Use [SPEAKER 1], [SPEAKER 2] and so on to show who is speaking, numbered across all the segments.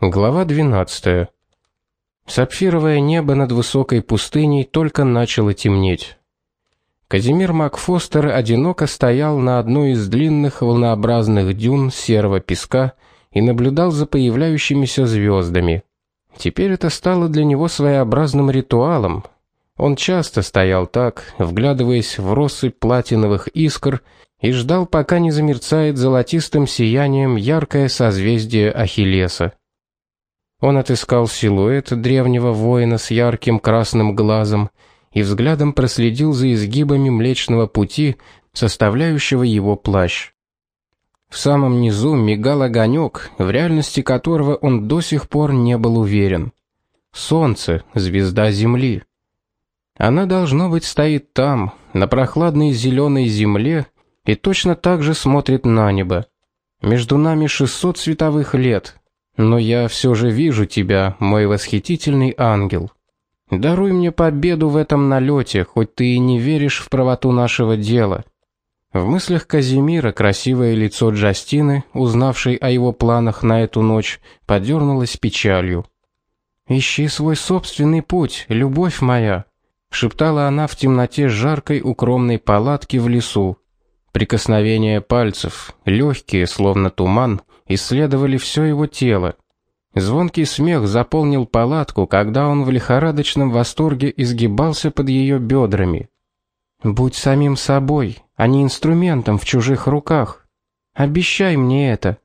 [SPEAKER 1] Глава 12. Сапфировое небо над высокой пустыней только начало темнеть. Казимир Макфостер одиноко стоял на одной из длинных волнообразных дюн серого песка и наблюдал за появляющимися звездами. Теперь это стало для него своеобразным ритуалом. Он часто стоял так, вглядываясь в россыпь платиновых искр и ждал, пока не замерцает золотистым сиянием яркое созвездие Ахиллеса. Он отыскал силуэт древнего воина с ярким красным глазом и взглядом проследил за изгибами Млечного пути, составляющего его плащ. В самом низу мигал огонек, в реальности которого он до сих пор не был уверен. Солнце, звезда земли. Она должно быть стоит там, на прохладной зеленой земле, и точно так же смотрит на небо. Между нами 600 световых лет, но я все же вижу тебя, мой восхитительный ангел. Даруй мне победу в этом налете, хоть ты и не веришь в правоту нашего дела. В мыслях Казимира красивое лицо Джастины, узнавшей о его планах на эту ночь, подернулось печалью. Ищи свой собственный путь, любовь моя, шептала она в темноте жаркой укромной палатки в лесу. Прикосновения пальцев, легкие, словно туман, исследовали все его тело. Звонкий смех заполнил палатку, когда он в лихорадочном восторге изгибался под ее бедрами. Будь самим собой, а не инструментом в чужих руках. Обещай мне это.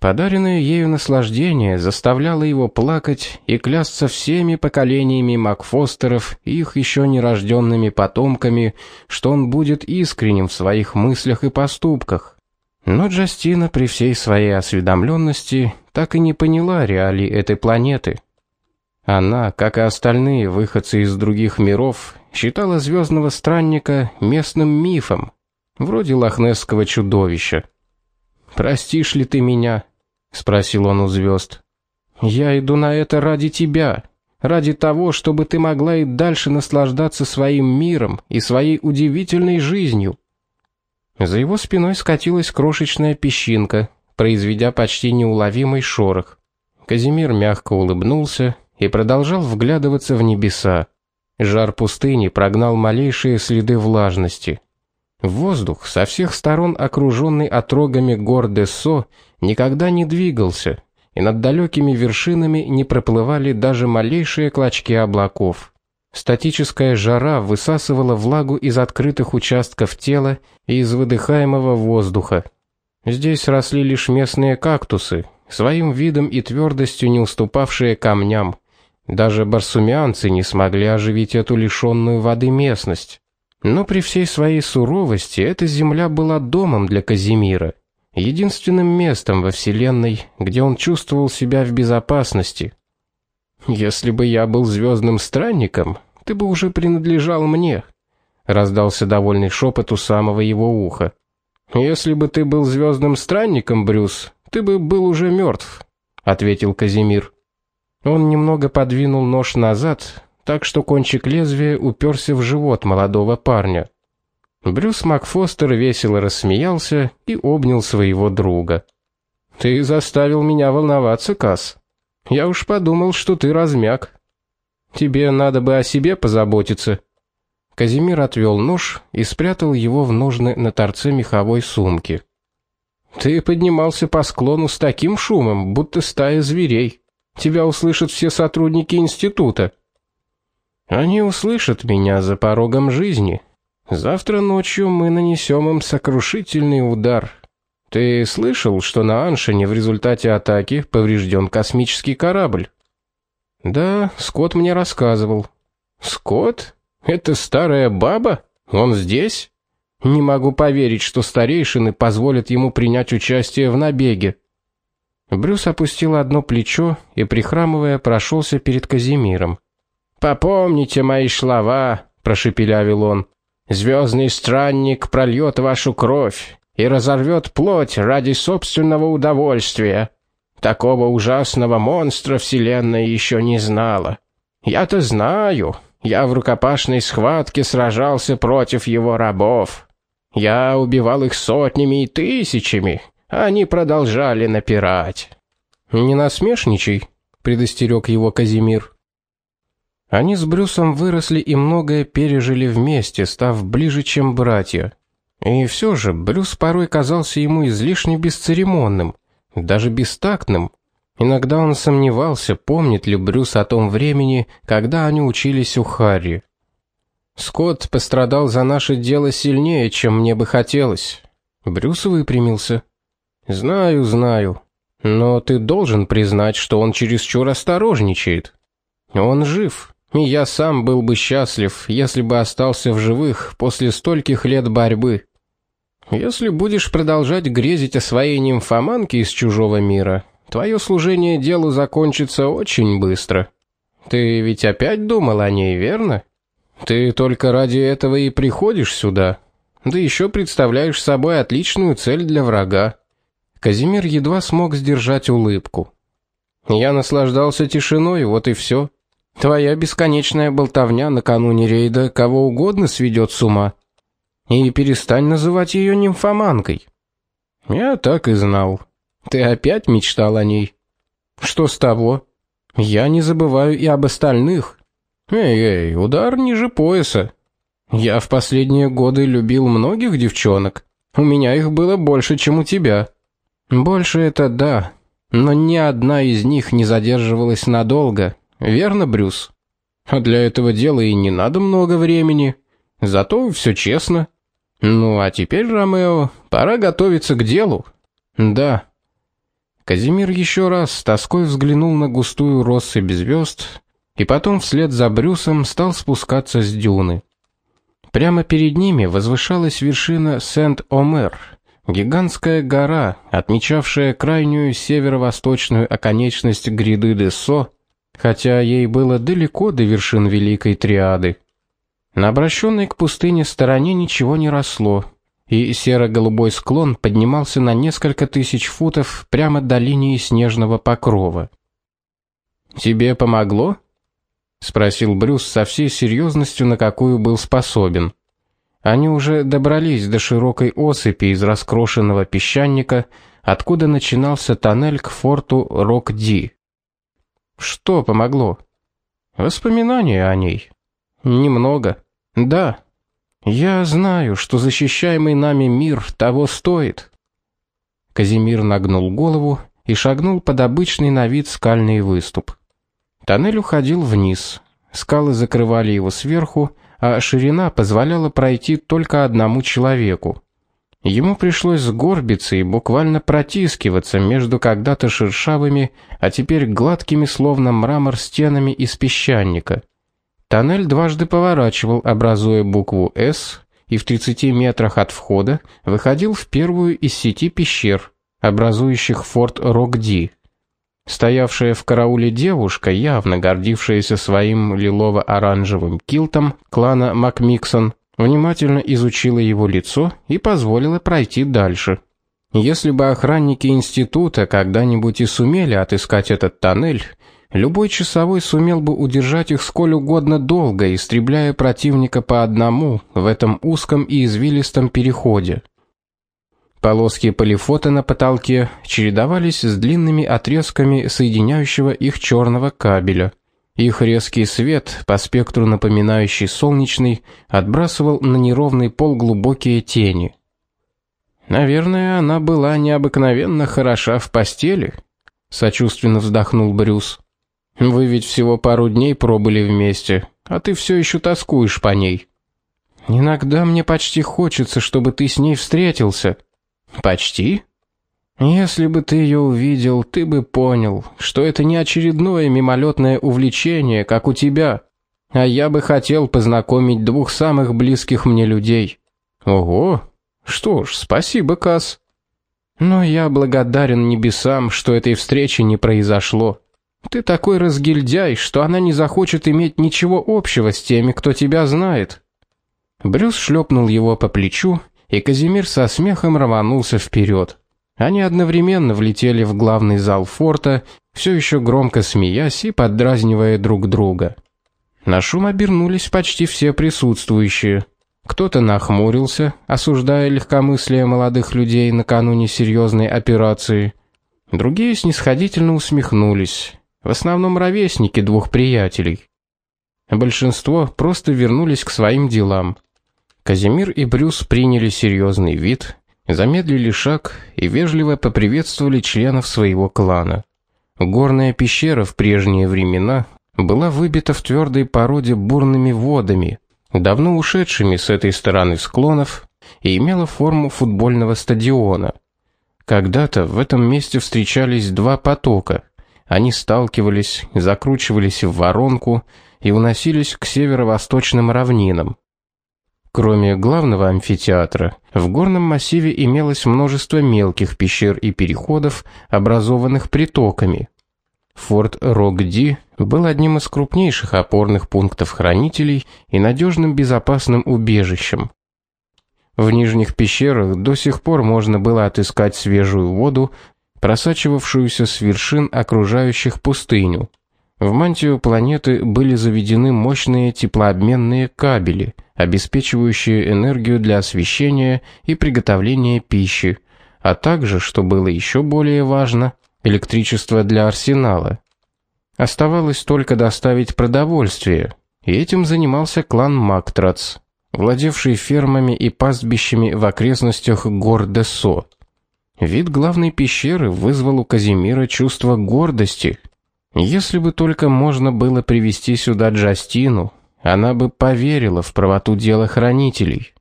[SPEAKER 1] Подаренное ею наслаждение заставляло его плакать и клясться всеми поколениями Макфостеров и их еще нерожденными потомками, что он будет искренним в своих мыслях и поступках. Но Джастина при всей своей осведомленности так и не поняла реалий этой планеты. Она, как и остальные выходцы из других миров, считала звездного странника местным мифом, вроде лохнесского чудовища. "Простишь ли ты меня?" спросил он у звезд. "Я иду на это ради тебя, ради того, чтобы ты могла и дальше наслаждаться своим миром и своей удивительной жизнью". За его спиной скатилась крошечная песчинка, произведя почти неуловимый шорох. Казимир мягко улыбнулся и продолжал вглядываться в небеса. Жар пустыни прогнал малейшие следы влажности. Воздух, со всех сторон окруженный отрогами гор Дессо, никогда не двигался, и над далекими вершинами не проплывали даже малейшие клочки облаков. Статическая жара высасывала влагу из открытых участков тела и из выдыхаемого воздуха. Здесь росли лишь местные кактусы, своим видом и твердостью не уступавшие камням. Даже барсумианцы не смогли оживить эту лишенную воды местность. Но при всей своей суровости эта земля была домом для Казимира, единственным местом во вселенной, где он чувствовал себя в безопасности. Если бы я был звездным странником, ты бы уже принадлежал мне, раздался довольный шепот у самого его уха. Если бы ты был звездным странником, Брюс, ты бы был уже мертв», — ответил Казимир. Он немного подвинул нож назад, так что кончик лезвия уперся в живот молодого парня. Брюс Макфостер весело рассмеялся и обнял своего друга. Ты заставил меня волноваться, Кас. Я уж подумал, что ты размяк. Тебе надо бы о себе позаботиться. Казимир отвел нож и спрятал его в ножны на торце меховой сумки. Ты поднимался по склону с таким шумом, будто стая зверей. Тебя услышат все сотрудники института. Они услышат меня за порогом жизни. Завтра ночью мы нанесем им сокрушительный удар. Ты слышал, что на Аншине в результате атаки поврежден космический корабль? Да, Скотт мне рассказывал. Скотт? Это старая баба? Он здесь? Не могу поверить, что старейшины позволят ему принять участие в набеге. Брюс опустил одно плечо и прихрамывая прошелся перед Казимиром. Попомните мои слова, прошепелявил он. Звездный странник прольет вашу кровь и разорвет плоть ради собственного удовольствия. Такого ужасного монстра вселенная еще не знала. Я-то знаю. Я в рукопашной схватке сражался против его рабов. Я убивал их сотнями и тысячами, они продолжали напирать. Не насмешничай, предостерег его Казимир. Они с Брюсом выросли и многое пережили вместе, став ближе, чем братья. И все же Брюс порой казался ему излишне бесцеремонным, даже бестактным. Иногда он сомневался, помнит ли Брюс о том времени, когда они учились у Харри. Скотт пострадал за наше дело сильнее, чем мне бы хотелось. Брюс выпрямился. Знаю, знаю. Но ты должен признать, что он чересчур осторожничает. Он жив, и я сам был бы счастлив, если бы остался в живых после стольких лет борьбы. Если будешь продолжать грезить о своей нимфоманке из чужого мира, твое служение делу закончится очень быстро. Ты ведь опять думал о ней, верно? Ты только ради этого и приходишь сюда. Да еще представляешь собой отличную цель для врага. Казимир едва смог сдержать улыбку. Я наслаждался тишиной, вот и все. Твоя бесконечная болтовня накануне рейда кого угодно сведет с ума. И перестань называть ее нимфоманкой. Я так и знал. Ты опять мечтал о ней. Что с того? Я не забываю и об остальных. Эй, эй, удар ниже пояса. Я в последние годы любил многих девчонок. У меня их было больше, чем у тебя. Больше это да, но ни одна из них не задерживалась надолго. Верно, Брюс? А для этого дела и не надо много времени. Зато все честно. Ну, а теперь, Ромео, пора готовиться к делу. Да. Казимир еще раз с тоской взглянул на густую россыпь звезд и потом вслед за Брюсом стал спускаться с дюны. Прямо перед ними возвышалась вершина Сент-Омер, гигантская гора, отмечавшая крайнюю северо-восточную оконечность гряды Десо, хотя ей было далеко до вершин Великой Триады. На обращенной к пустыне стороне ничего не росло, и серо-голубой склон поднимался на несколько тысяч футов прямо до линии снежного покрова. Тебе помогло? спросил Брюс со всей серьезностью, на какую был способен. Они уже добрались до широкой осыпи из раскрошенного песчаника, откуда начинался тоннель к форту Рок-Ди. Что помогло? Воспоминания о ней. Немного. Да. Я знаю, что защищаемый нами мир того стоит. Казимир нагнул голову и шагнул под обычный на вид скальный выступ. Тоннель уходил вниз. Скалы закрывали его сверху, а ширина позволяла пройти только одному человеку. Ему пришлось сгорбиться и буквально протискиваться между когда-то шершавыми, а теперь гладкими словно мрамор стенами из песчаника. Тоннель дважды поворачивал, образуя букву S, и в 30 метрах от входа выходил в первую из сети пещер, образующих форт Рокди. Стоявшая в карауле девушка, явно гордившаяся своим лилово-оранжевым килтом клана Макмиксон, внимательно изучила его лицо и позволила пройти дальше. Если бы охранники института когда-нибудь и сумели отыскать этот тоннель, любой часовой сумел бы удержать их сколь угодно долго, истребляя противника по одному в этом узком и извилистом переходе. Полоски полифота на потолке чередовались с длинными отрезками соединяющего их черного кабеля. Их резкий свет, по спектру напоминающий солнечный, отбрасывал на неровный пол глубокие тени. Наверное, она была необыкновенно хороша в постели, сочувственно вздохнул Брюс. Вы ведь всего пару дней пробыли вместе, а ты все еще тоскуешь по ней. Иногда мне почти хочется, чтобы ты с ней встретился, Почти? Если бы ты ее увидел, ты бы понял, что это не очередное мимолетное увлечение, как у тебя. А я бы хотел познакомить двух самых близких мне людей. Ого. Что ж, спасибо, Кас. Но я благодарен небесам, что этой встречи не произошло. Ты такой разгильдяй, что она не захочет иметь ничего общего с теми, кто тебя знает. Брюс шлепнул его по плечу и Казимир со смехом рванулся вперед. Они одновременно влетели в главный зал форта, все еще громко смеясь и поддразнивая друг друга. На шум обернулись почти все присутствующие. Кто-то нахмурился, осуждая легкомыслие молодых людей накануне серьезной операции. Другие снисходительно усмехнулись, в основном ровесники двух приятелей. Большинство просто вернулись к своим делам. Казимир и Брюс приняли серьезный вид, замедлили шаг и вежливо поприветствовали членов своего клана. Горная пещера в прежние времена была выбита в твердой породе бурными водами, давно ушедшими с этой стороны склонов, и имела форму футбольного стадиона. Когда-то в этом месте встречались два потока. Они сталкивались, закручивались в воронку и уносились к северо-восточным равнинам. Кроме главного амфитеатра, в горном массиве имелось множество мелких пещер и переходов, образованных притоками. Форт Рогди был одним из крупнейших опорных пунктов хранителей и надежным безопасным убежищем. В нижних пещерах до сих пор можно было отыскать свежую воду, просачивавшуюся с вершин окружающих пустыню. В мантию планеты были заведены мощные теплообменные кабели, обеспечивающие энергию для освещения и приготовления пищи, а также, что было еще более важно, электричество для арсенала. Оставалось только доставить продовольствие, и этим занимался клан Мактрац, владевший фермами и пастбищами в окрестностях гор Десо. Вид главной пещеры вызвал у Казимира чувство гордости – если бы только можно было привести сюда Джастину, она бы поверила в правоту дела хранителей.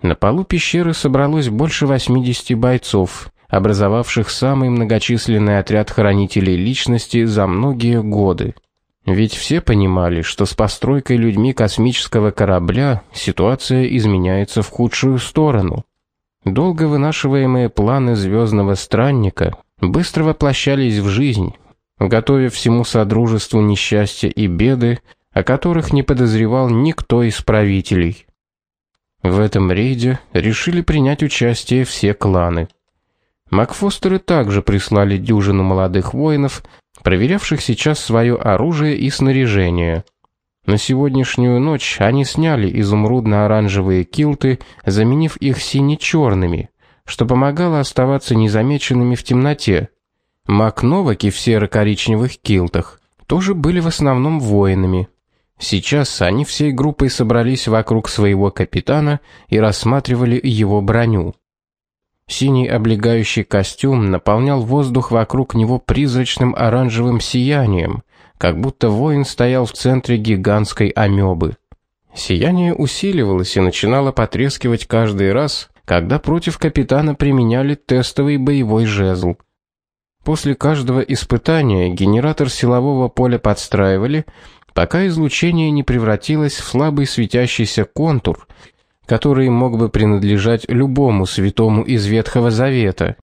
[SPEAKER 1] На полу пещеры собралось больше 80 бойцов, образовавших самый многочисленный отряд хранителей личности за многие годы. Ведь все понимали, что с постройкой людьми космического корабля ситуация изменяется в худшую сторону. Долго вынашиваемые планы звездного странника быстро воплощались в жизнь, готовя всему содружеству несчастья и беды, о которых не подозревал никто из правителей. В этом рейде решили принять участие все кланы. Макфостеры также прислали дюжину молодых воинов, проверявших сейчас свое оружие и снаряжение. На сегодняшнюю ночь они сняли изумрудно-оранжевые килты, заменив их сине-черными, что помогало оставаться незамеченными в темноте. Макноваки в серо-коричневых килтах тоже были в основном воинами. Сейчас они всей группой собрались вокруг своего капитана и рассматривали его броню. Синий облегающий костюм наполнял воздух вокруг него призрачным оранжевым сиянием, как будто воин стоял в центре гигантской амебы. Сияние усиливалось и начинало потрескивать каждый раз, когда против капитана применяли тестовый боевой жезл. После каждого испытания генератор силового поля подстраивали, пока излучение не превратилось в слабый светящийся контур, который мог бы принадлежать любому святому из Ветхого Завета.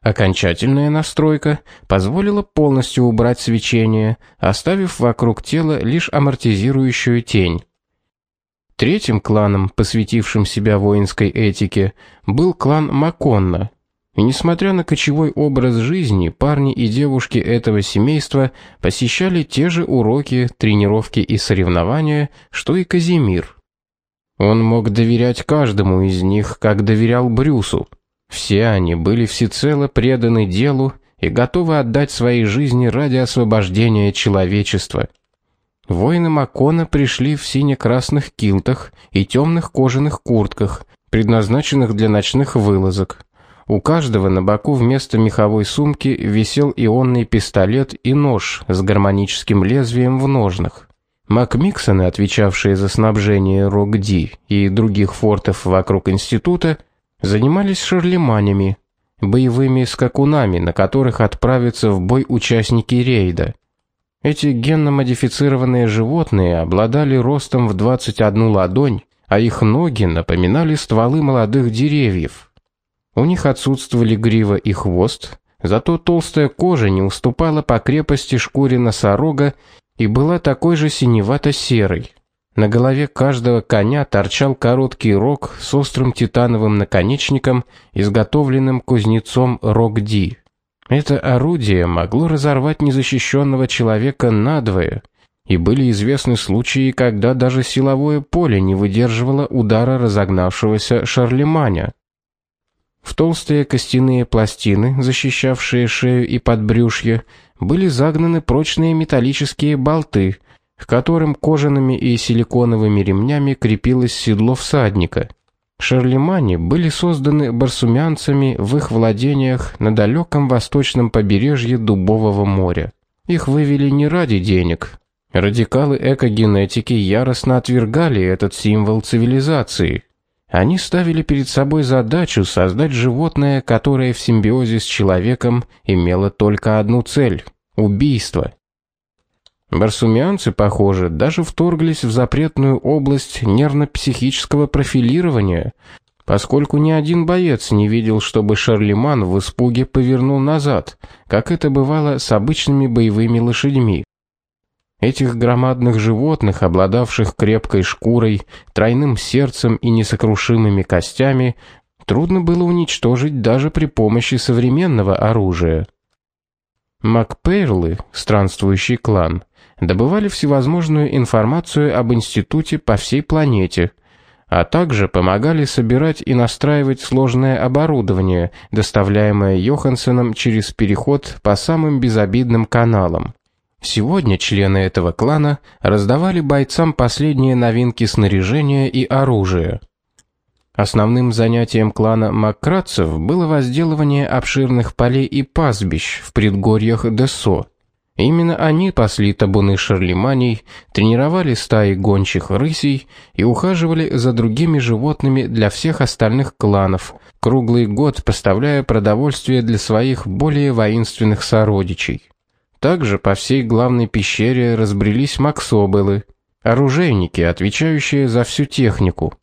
[SPEAKER 1] Окончательная настройка позволила полностью убрать свечение, оставив вокруг тела лишь амортизирующую тень. Третьим кланом, посвятившим себя воинской этике, был клан Маконна. И несмотря на кочевой образ жизни, парни и девушки этого семейства посещали те же уроки, тренировки и соревнования, что и Казимир. Он мог доверять каждому из них, как доверял Брюсу. Все они были всецело преданы делу и готовы отдать свои жизни ради освобождения человечества. Воины Макона пришли в сине-красных килтах и темных кожаных куртках, предназначенных для ночных вылазок. У каждого на боку вместо меховой сумки висел ионный пистолет и нож с гармоническим лезвием в ножнах. Макмиксоны, отвечавшие за снабжение Рогди и других фортов вокруг института, занимались шарлеманями, боевыми скакунами, на которых отправятся в бой участники рейда. Эти генно-модифицированные животные обладали ростом в 21 ладонь, а их ноги напоминали стволы молодых деревьев. У них отсутствовали грива и хвост, зато толстая кожа не уступала по крепости шкуре носорога и была такой же синевато-серой. На голове каждого коня торчал короткий рог с острым титановым наконечником, изготовленным кузнецом Рогди. Это орудие могло разорвать незащищенного человека надвое, и были известны случаи, когда даже силовое поле не выдерживало удара разогнавшегося Шарлеманя. В толстые костяные пластины, защищавшие шею и подбрюшье, были загнаны прочные металлические болты, к которым кожаными и силиконовыми ремнями крепилось седло всадника. Шарлемани были созданы барсумянцами в их владениях на далеком восточном побережье Дубового моря. Их вывели не ради денег. Радикалы экогенетики яростно отвергали этот символ цивилизации. Они ставили перед собой задачу создать животное, которое в симбиозе с человеком имело только одну цель убийство. Барсумианцы, похоже, даже вторглись в запретную область нервно-психического профилирования, поскольку ни один боец не видел, чтобы Шарлеман в испуге повернул назад, как это бывало с обычными боевыми лошадьми. Этих громадных животных, обладавших крепкой шкурой, тройным сердцем и несокрушимыми костями, трудно было уничтожить даже при помощи современного оружия. Макпейрлы, странствующий клан, добывали всевозможную информацию об институте по всей планете, а также помогали собирать и настраивать сложное оборудование, доставляемое Йохансеном через переход по самым безобидным каналам. Сегодня члены этого клана раздавали бойцам последние новинки снаряжения и оружия. Основным занятием клана Маккратцев было возделывание обширных полей и пастбищ в предгорьях Десо. Именно они пасли табуны шарлеманей, тренировали стаи гончих рысей и ухаживали за другими животными для всех остальных кланов, круглый год поставляя продовольствие для своих более воинственных сородичей. Также по всей главной пещере разбрелись максобелы, оружейники, отвечающие за всю технику.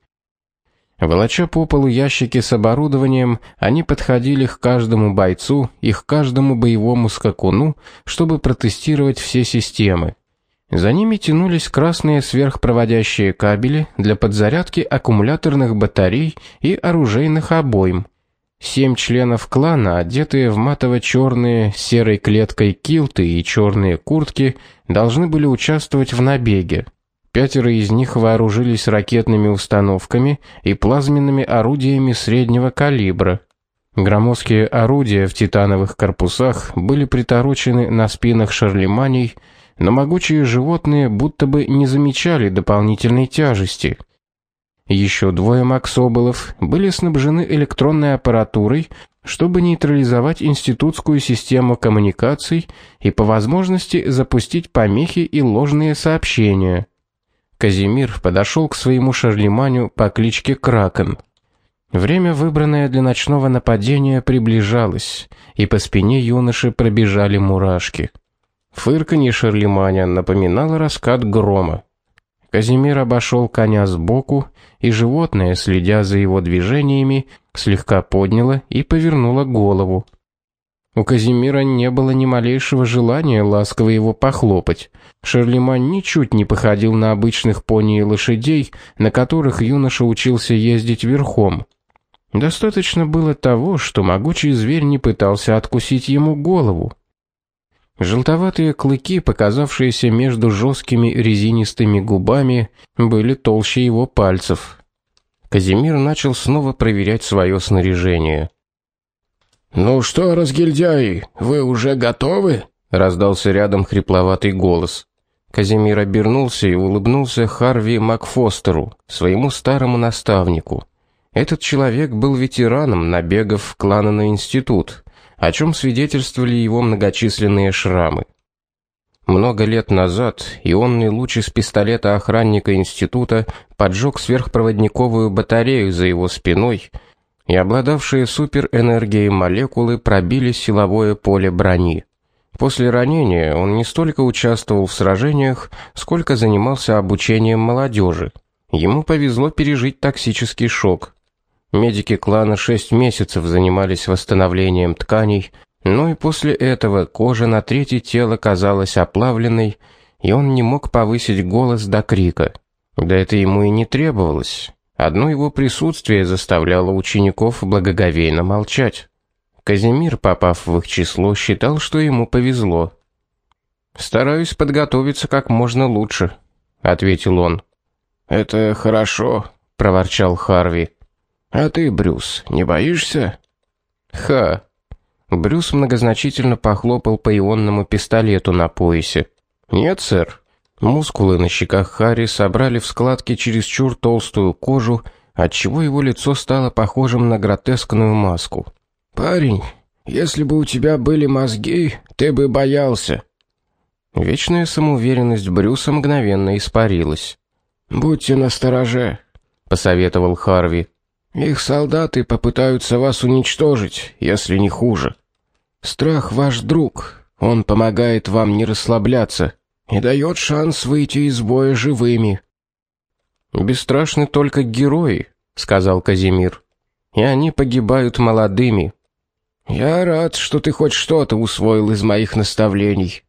[SPEAKER 1] Волоча по полу ящики с оборудованием, они подходили к каждому бойцу и к каждому боевому скакуну, чтобы протестировать все системы. За ними тянулись красные сверхпроводящие кабели для подзарядки аккумуляторных батарей и оружейных обойм. Семь членов клана, одетые в матово-черные с серой клеткой килты и черные куртки, должны были участвовать в набеге. Пятеро из них вооружились ракетными установками и плазменными орудиями среднего калибра. Громоздкие орудия в титановых корпусах были приторочены на спинах шарлеманей, но могучие животные будто бы не замечали дополнительной тяжести. Еще двое максобелов были снабжены электронной аппаратурой, чтобы нейтрализовать институтскую систему коммуникаций и по возможности запустить помехи и ложные сообщения. Казимир подошел к своему Шарлеманю по кличке Кракен. Время, выбранное для ночного нападения, приближалось, и по спине юноши пробежали мурашки. Фырканье Шарлеманя напоминало раскат грома. Казимир обошел коня сбоку, и животное, следя за его движениями, слегка подняло и повернуло голову. У Казимира не было ни малейшего желания ласково его похлопать. Шарлемань ничуть не походил на обычных пони и лошадей, на которых юноша учился ездить верхом. Достаточно было того, что могучий зверь не пытался откусить ему голову. Желтоватые клыки, показавшиеся между жесткими резинистыми губами, были толще его пальцев. Казимир начал снова проверять свое снаряжение. «Ну что, разгильдяи, вы уже готовы?» — раздался рядом хрипловатый голос. Казимир обернулся и улыбнулся Харви Макфостеру, своему старому наставнику. Этот человек был ветераном набегов клана на институт, о чем свидетельствовали его многочисленные шрамы. Много лет назад ионный луч из пистолета охранника института поджег сверхпроводниковую батарею за его спиной, и обладавшие суперэнергией молекулы пробили силовое поле брони. После ранения он не столько участвовал в сражениях, сколько занимался обучением молодежи. Ему повезло пережить токсический шок. Медики клана 6 месяцев занимались восстановлением тканей, но и после этого кожа на трети тела казалась оплавленной, и он не мог повысить голос до крика. Да это ему и не требовалось. Одно его присутствие заставляло учеников благоговейно молчать. Казимир, попав в их число, считал, что ему повезло. Стараюсь подготовиться как можно лучше, ответил он. Это хорошо, проворчал Харви. А ты, Брюс, не боишься? Ха. Брюс многозначительно похлопал по ионному пистолету на поясе. Нет, сэр. Мускулы на щеках Харри собрали в складки чересчур толстую кожу, отчего его лицо стало похожим на гротескную маску.
[SPEAKER 2] Парень, если бы у тебя были мозги, ты бы боялся.
[SPEAKER 1] Вечная самоуверенность Брюса мгновенно испарилась.
[SPEAKER 2] Будьте настороже,
[SPEAKER 1] посоветовал Харви.
[SPEAKER 2] Их солдаты попытаются вас уничтожить, если не хуже. Страх ваш друг. Он помогает вам не расслабляться и дает шанс выйти из боя живыми.
[SPEAKER 1] Бесстрашны только герои, сказал Казимир. И они погибают молодыми.
[SPEAKER 2] Я рад, что ты хоть что-то усвоил из моих наставлений,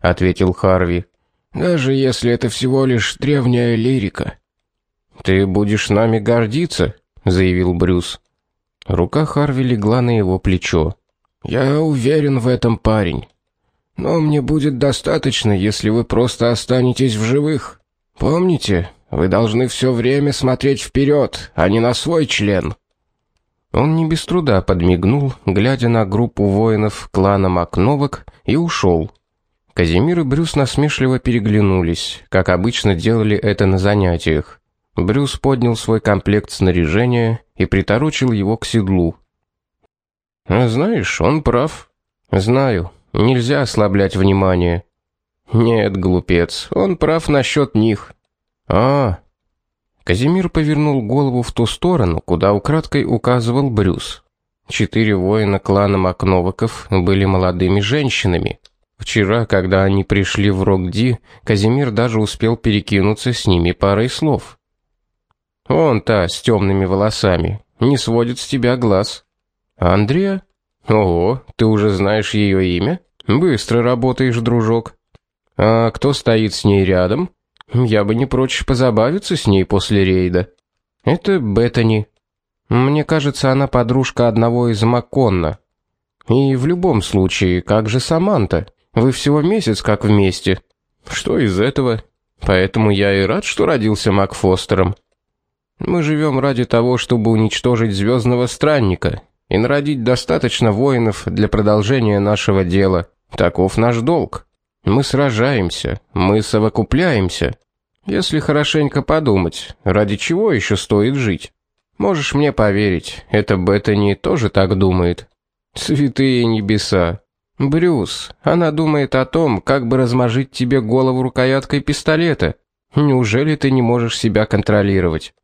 [SPEAKER 2] ответил Харви. Даже если это всего лишь древняя лирика.
[SPEAKER 1] Ты будешь нами гордиться, заявил Брюс. Рука Харви легла на его плечо.
[SPEAKER 2] Я уверен в этом, парень. Но мне будет достаточно, если вы просто останетесь в живых. Помните, вы должны все время смотреть вперед, а не на свой член.
[SPEAKER 1] Он не без труда подмигнул, глядя на группу воинов клана Макновок, и ушел. Казимир и Брюс насмешливо переглянулись, как обычно делали это на занятиях. Брюс поднял свой комплект снаряжения и приторочил его к седлу. «А знаешь, он прав. Знаю, нельзя ослаблять внимание. Нет, глупец, он прав насчет них. А, Казимир повернул голову в ту сторону, куда украдкой указывал Брюс. Четыре воина клана Макноваков были молодыми женщинами. Вчера, когда они пришли в Рокди, Казимир даже успел перекинуться с ними парой слов. Он та с темными волосами, не сводит с тебя глаз. Андрея? Ого, ты уже знаешь ее имя? Быстро работаешь, дружок. А кто стоит с ней рядом? Я бы не прочь позабавиться с ней после рейда. Это Беттани. Мне кажется, она подружка одного из Макконна. И в любом случае, как же Саманта? Вы всего месяц как вместе. Что из этого? Поэтому я и рад, что родился Макфостером. Мы живем ради того, чтобы уничтожить звездного странника и народить достаточно воинов для продолжения нашего дела. Таков наш долг. Мы сражаемся, мы совокупляемся. Если хорошенько подумать, ради чего еще стоит жить? Можешь мне поверить, это Беттани тоже так думает. Святые небеса. Брюс, она думает о том, как бы размажить тебе голову рукояткой пистолета. Неужели ты не можешь себя контролировать?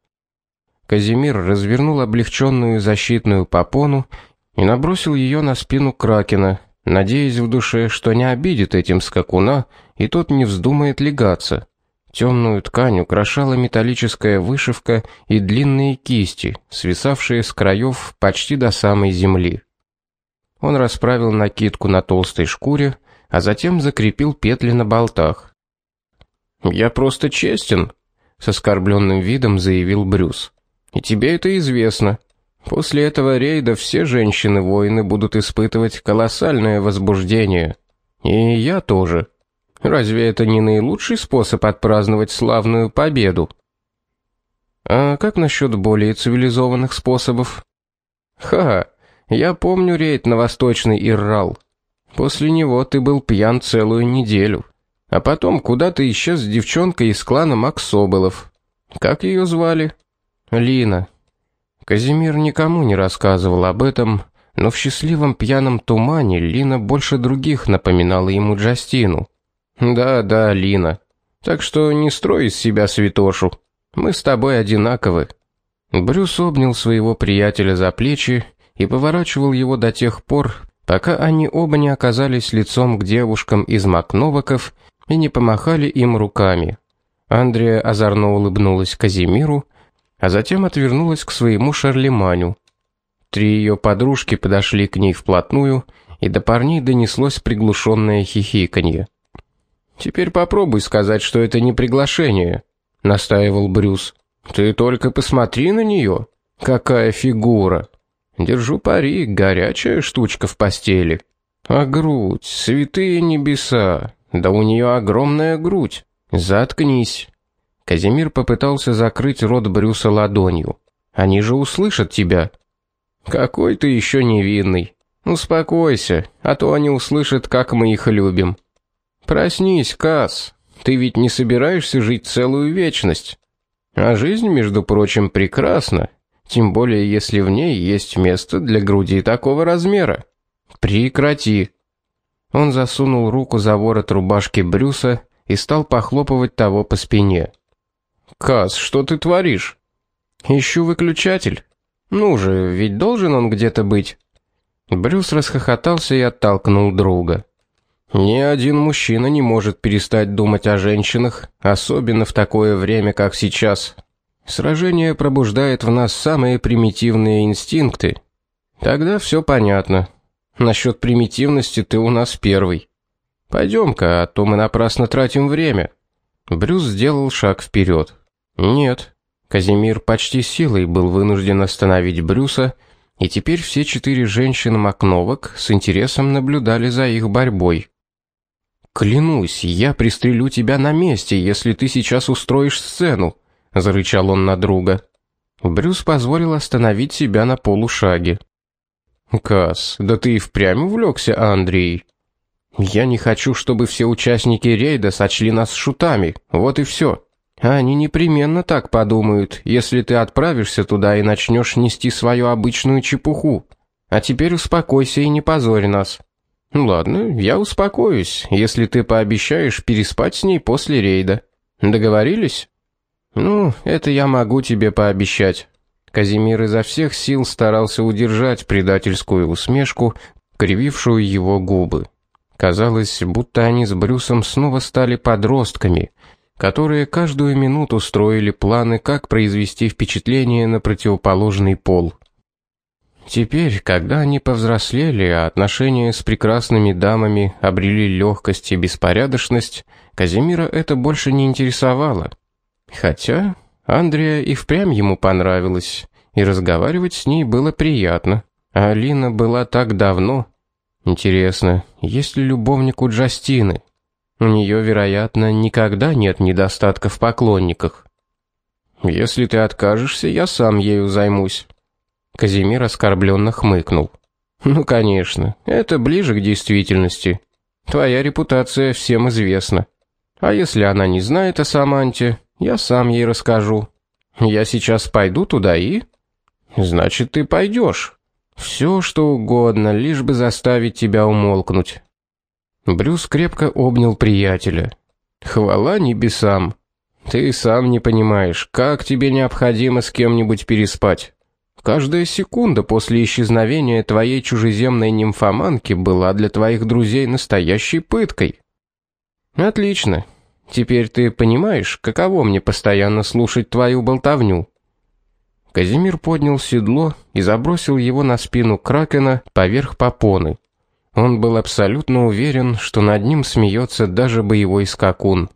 [SPEAKER 1] Казимир развернул облегченную защитную попону и набросил ее на спину Кракена, надеясь в душе, что не обидит этим скакуна, и тот не вздумает легаться. Темную ткань украшала металлическая вышивка и длинные кисти, свисавшие с краев почти до самой земли. Он расправил накидку на толстой шкуре, а затем закрепил петли на болтах. "Я просто честен", с оскорбленным видом заявил Брюс. "И тебе это известно. После этого рейда все женщины-воины будут испытывать колоссальное возбуждение. И я тоже. Разве это не наилучший способ отпраздновать славную победу? А как насчет более цивилизованных способов? Ха, я помню рейд на Восточный Иррал. После него ты был пьян целую неделю. А потом куда ты исчез с девчонкой из клана Максобелов. Как ее звали? Лина. Казимир никому не рассказывал об этом, но в счастливом пьяном тумане Лина больше других напоминала ему Джастину. Да, да, Лина. Так что не строй из себя святошу. Мы с тобой одинаковы. Брюс обнял своего приятеля за плечи и поворачивал его до тех пор, пока они оба не оказались лицом к девушкам из Макноваков и не помахали им руками. Андрея озорно улыбнулась Казимиру, а затем отвернулась к своему Шарлеманю. Три ее подружки подошли к ней вплотную, и до парней донеслось приглушенное хихиканье. Теперь попробуй сказать, что это не приглашение, настаивал Брюс. Ты только посмотри на нее, какая фигура. Держу пари, горячая штучка в постели. А грудь, святые небеса. Да у нее огромная грудь. Заткнись. Казимир попытался закрыть рот Брюса ладонью. Они же услышат тебя. Какой ты еще невинный. Успокойся, а то они услышат, как мы их любим. Проснись, Кас. Ты ведь не собираешься жить целую вечность. А жизнь, между прочим, прекрасна, тем более если в ней есть место для груди такого размера. Прекрати. Он засунул руку за ворот рубашки Брюса и стал похлопывать того по спине. Кас, что ты творишь? Ищу выключатель. Ну же, ведь должен он где-то быть. Брюс расхохотался и оттолкнул друга. Ни один мужчина не может перестать думать о женщинах, особенно в такое время, как сейчас. Сражение пробуждает в нас самые примитивные инстинкты. Тогда все понятно. Насчет примитивности ты у нас первый. Пойдем-ка, а то мы напрасно тратим время. Брюс сделал шаг вперед. Нет. Казимир почти силой был вынужден остановить Брюса, и теперь все четыре женщины Макновок с интересом наблюдали за их борьбой. Клянусь, я пристрелю тебя на месте, если ты сейчас устроишь сцену, зарычал он на друга. Брюс позволил остановить себя на полушаге. Кас, да ты и впрямь увлекся, Андрей. Я не хочу, чтобы все участники рейда сочли нас шутами. Вот и все. Они непременно так подумают, если ты отправишься туда и начнешь нести свою обычную чепуху. А теперь успокойся и не позорь нас. Ладно, я успокоюсь, если ты пообещаешь переспать с ней после рейда. Договорились? Ну, это я могу тебе пообещать. Казимир изо всех сил старался удержать предательскую усмешку, кривившую его губы. Казалось, будто они с Брюсом снова стали подростками, которые каждую минуту строили планы, как произвести впечатление на противоположный пол. Теперь, когда они повзрослели, а отношения с прекрасными дамами обрели легкость и беспорядочность, Казимира это больше не интересовало. Хотя Андрея и впрямь ему понравилось, и разговаривать с ней было приятно. А Алина была так давно. Интересно, есть ли любовник у Джастины? У нее, вероятно, никогда нет недостатка в поклонниках. Если ты откажешься, я сам ею займусь. Казимир оскорбленно хмыкнул. Ну, конечно, это ближе к действительности. Твоя репутация всем известна. А если она не знает о Саманте, я сам ей расскажу. Я сейчас пойду туда и Значит, ты пойдешь. Все, что угодно, лишь бы заставить тебя умолкнуть. Брюс крепко обнял приятеля. Хвала небесам. Ты сам не понимаешь, как тебе необходимо с кем-нибудь переспать. Каждая секунда после исчезновения твоей чужеземной нимфоманки была для твоих друзей настоящей пыткой. Отлично. Теперь ты понимаешь, каково мне постоянно слушать твою болтовню. Казимир поднял седло и забросил его на спину кракена поверх попоны. Он был абсолютно уверен, что над ним смеется даже боевой скакун.